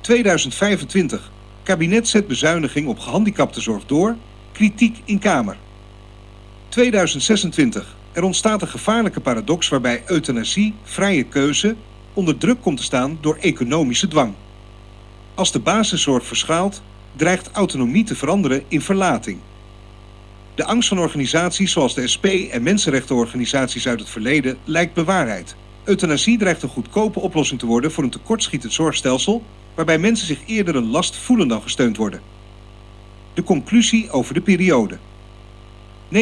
2025. Kabinet zet bezuiniging op gehandicaptenzorg door. Kritiek in Kamer. 2026. Er ontstaat een gevaarlijke paradox waarbij euthanasie, vrije keuze, onder druk komt te staan door economische dwang. Als de basiszorg verschaalt, dreigt autonomie te veranderen in verlating. De angst van organisaties zoals de SP en mensenrechtenorganisaties uit het verleden lijkt bewaarheid. Euthanasie dreigt een goedkope oplossing te worden voor een tekortschietend zorgstelsel waarbij mensen zich eerder een last voelen dan gesteund worden. De conclusie over de periode. 1994-2026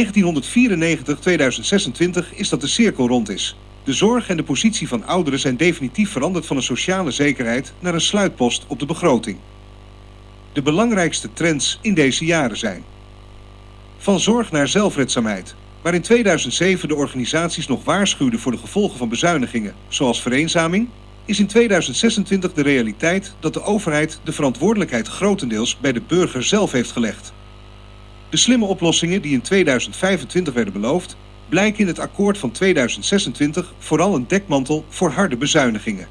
is dat de cirkel rond is. De zorg en de positie van ouderen zijn definitief veranderd van een sociale zekerheid naar een sluitpost op de begroting. De belangrijkste trends in deze jaren zijn van zorg naar zelfredzaamheid, waar in 2007 de organisaties nog waarschuwden voor de gevolgen van bezuinigingen, zoals vereenzaming, is in 2026 de realiteit dat de overheid de verantwoordelijkheid grotendeels bij de burger zelf heeft gelegd. De slimme oplossingen die in 2025 werden beloofd, blijken in het akkoord van 2026 vooral een dekmantel voor harde bezuinigingen.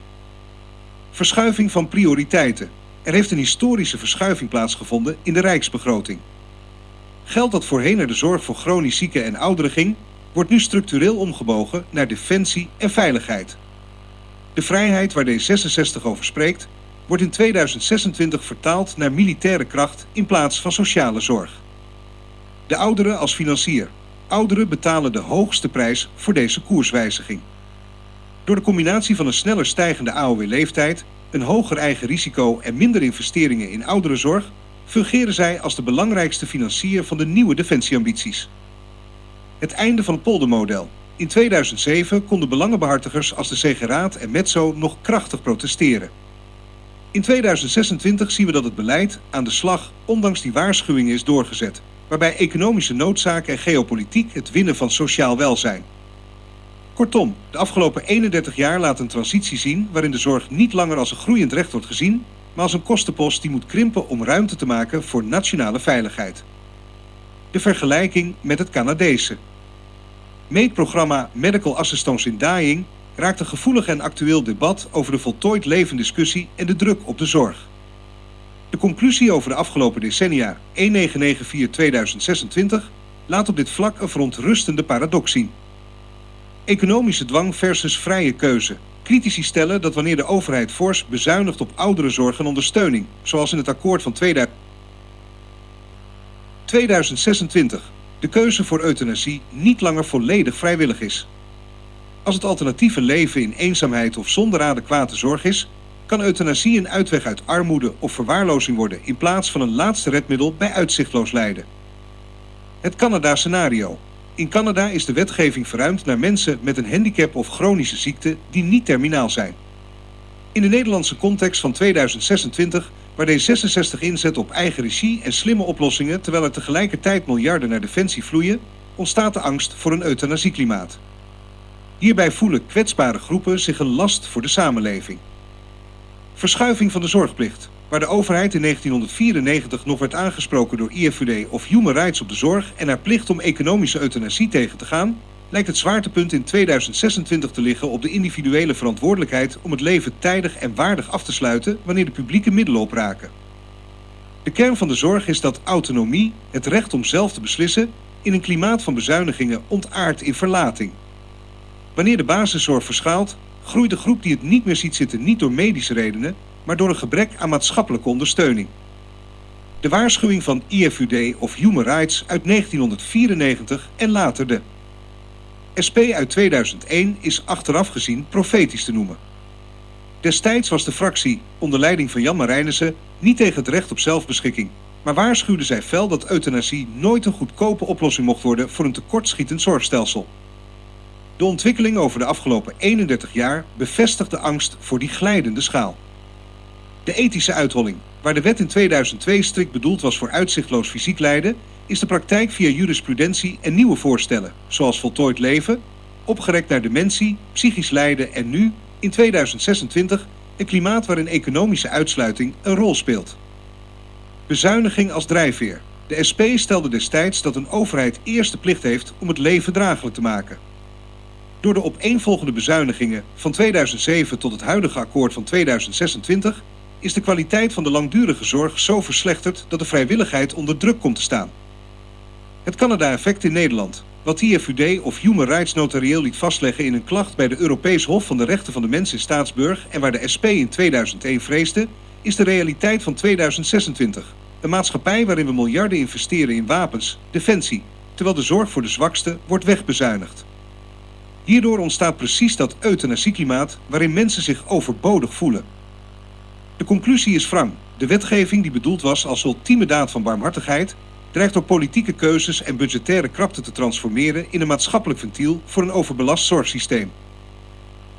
Verschuiving van prioriteiten. Er heeft een historische verschuiving plaatsgevonden in de rijksbegroting. Geld dat voorheen naar de zorg voor chronisch zieken en ouderen ging, wordt nu structureel omgebogen naar defensie en veiligheid. De vrijheid waar D66 over spreekt, wordt in 2026 vertaald naar militaire kracht in plaats van sociale zorg. De ouderen als financier. Ouderen betalen de hoogste prijs voor deze koerswijziging. Door de combinatie van een sneller stijgende AOW-leeftijd, een hoger eigen risico en minder investeringen in ouderenzorg, fungeren zij als de belangrijkste financier van de nieuwe defensieambities. Het einde van het poldermodel. In 2007 konden belangenbehartigers als de Segeraat en Metso nog krachtig protesteren. In 2026 zien we dat het beleid aan de slag ondanks die waarschuwingen is doorgezet, waarbij economische noodzaken en geopolitiek het winnen van sociaal welzijn. Kortom, de afgelopen 31 jaar laat een transitie zien waarin de zorg niet langer als een groeiend recht wordt gezien, maar als een kostenpost die moet krimpen om ruimte te maken voor nationale veiligheid. De vergelijking met het Canadese. Meetprogramma Medical Assistance in Dying raakt een gevoelig en actueel debat over de voltooid leven discussie en de druk op de zorg. De conclusie over de afgelopen decennia 1994-2026 laat op dit vlak een verontrustende paradox zien. Economische dwang versus vrije keuze. Critici stellen dat wanneer de overheid fors bezuinigt op ouderenzorg en ondersteuning, zoals in het akkoord van 2026, de keuze voor euthanasie niet langer volledig vrijwillig is. Als het alternatieve leven in eenzaamheid of zonder adequate zorg is, kan euthanasie een uitweg uit armoede of verwaarlozing worden in plaats van een laatste redmiddel bij uitzichtloos lijden. Het Canada-scenario. In Canada is de wetgeving verruimd naar mensen met een handicap of chronische ziekte die niet terminaal zijn. In de Nederlandse context van 2026, waar D66 inzet op eigen regie en slimme oplossingen terwijl er tegelijkertijd miljarden naar defensie vloeien, ontstaat de angst voor een euthanasieklimaat. Hierbij voelen kwetsbare groepen zich een last voor de samenleving. Verschuiving van de zorgplicht. Waar de overheid in 1994 nog werd aangesproken door IFUD of Human Rights op de zorg en haar plicht om economische euthanasie tegen te gaan, lijkt het zwaartepunt in 2026 te liggen op de individuele verantwoordelijkheid om het leven tijdig en waardig af te sluiten wanneer de publieke middelen opraken. De kern van de zorg is dat autonomie, het recht om zelf te beslissen, in een klimaat van bezuinigingen ontaart in verlating. Wanneer de basiszorg verschaalt, groeit de groep die het niet meer ziet zitten niet door medische redenen, maar door een gebrek aan maatschappelijke ondersteuning. De waarschuwing van IFUD of Human Rights uit 1994 en later de SP uit 2001 is achteraf gezien profetisch te noemen. Destijds was de fractie, onder leiding van Jan Marijnissen, niet tegen het recht op zelfbeschikking, maar waarschuwde zij fel dat euthanasie nooit een goedkope oplossing mocht worden voor een tekortschietend zorgstelsel. De ontwikkeling over de afgelopen 31 jaar bevestigt de angst voor die glijdende schaal. De ethische uitholling, waar de wet in 2002 strikt bedoeld was voor uitzichtloos fysiek lijden, is de praktijk via jurisprudentie en nieuwe voorstellen, zoals voltooid leven, opgerekt naar dementie, psychisch lijden en nu, in 2026, een klimaat waarin economische uitsluiting een rol speelt. Bezuiniging als drijfveer. De SP stelde destijds dat een overheid eerst de plicht heeft om het leven draaglijk te maken. Door de opeenvolgende bezuinigingen van 2007 tot het huidige akkoord van 2026 is de kwaliteit van de langdurige zorg zo verslechterd dat de vrijwilligheid onder druk komt te staan. Het Canada-effect in Nederland, wat TFUD of Human Rights Notarieel liet vastleggen in een klacht bij de Europees Hof van de Rechten van de Mens in Staatsburg en waar de SP in 2001 vreesde, is de realiteit van 2026. Een maatschappij waarin we miljarden investeren in wapens, defensie, terwijl de zorg voor de zwakste wordt wegbezuinigd. Hierdoor ontstaat precies dat euthanasieklimaat waarin mensen zich overbodig voelen. De conclusie is wrang. De wetgeving die bedoeld was als ultieme daad van barmhartigheid dreigt door politieke keuzes en budgettaire krapte te transformeren in een maatschappelijk ventiel voor een overbelast zorgsysteem.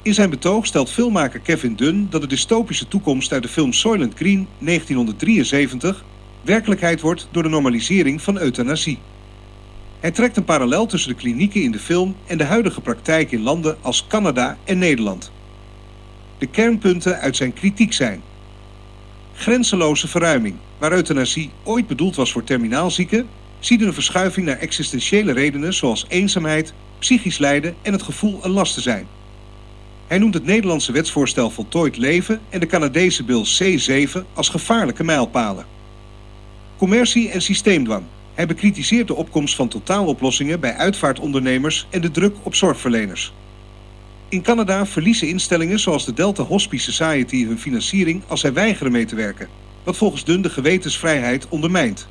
In zijn betoog stelt filmmaker Kevin Dunn dat de dystopische toekomst uit de film Soylent Green 1973 werkelijkheid wordt door de normalisering van euthanasie. Hij trekt een parallel tussen de klinieken in de film en de huidige praktijk in landen als Canada en Nederland. De kernpunten uit zijn kritiek zijn grenzeloze verruiming, waar euthanasie ooit bedoeld was voor terminaalzieken, ziet een verschuiving naar existentiële redenen zoals eenzaamheid, psychisch lijden en het gevoel een last te zijn. Hij noemt het Nederlandse wetsvoorstel voltooid leven en de Canadese bil C7 als gevaarlijke mijlpalen. Commercie en systeemdwang. Hij bekritiseert de opkomst van totaaloplossingen bij uitvaartondernemers en de druk op zorgverleners. In Canada verliezen instellingen zoals de Delta Hospice Society hun financiering als zij weigeren mee te werken, wat volgens Dun de gewetensvrijheid ondermijnt.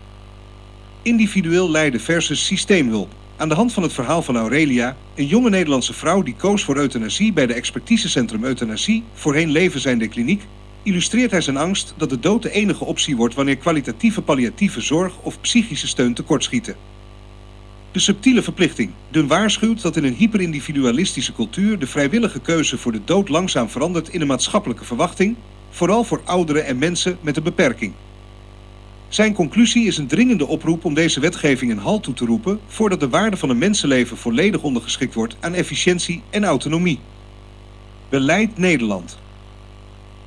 Individueel lijden versus systeemhulp. Aan de hand van het verhaal van Aurelia, een jonge Nederlandse vrouw die koos voor euthanasie bij de expertisecentrum Euthanasie, voorheen Leven zijn de kliniek, illustreert hij zijn angst dat de dood de enige optie wordt wanneer kwalitatieve palliatieve zorg of psychische steun tekortschieten. De subtiele verplichting. Dun waarschuwt dat in een hyperindividualistische cultuur de vrijwillige keuze voor de dood langzaam verandert in een maatschappelijke verwachting, vooral voor ouderen en mensen met een beperking. Zijn conclusie is een dringende oproep om deze wetgeving een halt toe te roepen voordat de waarde van een mensenleven volledig ondergeschikt wordt aan efficiëntie en autonomie. Beleid Nederland.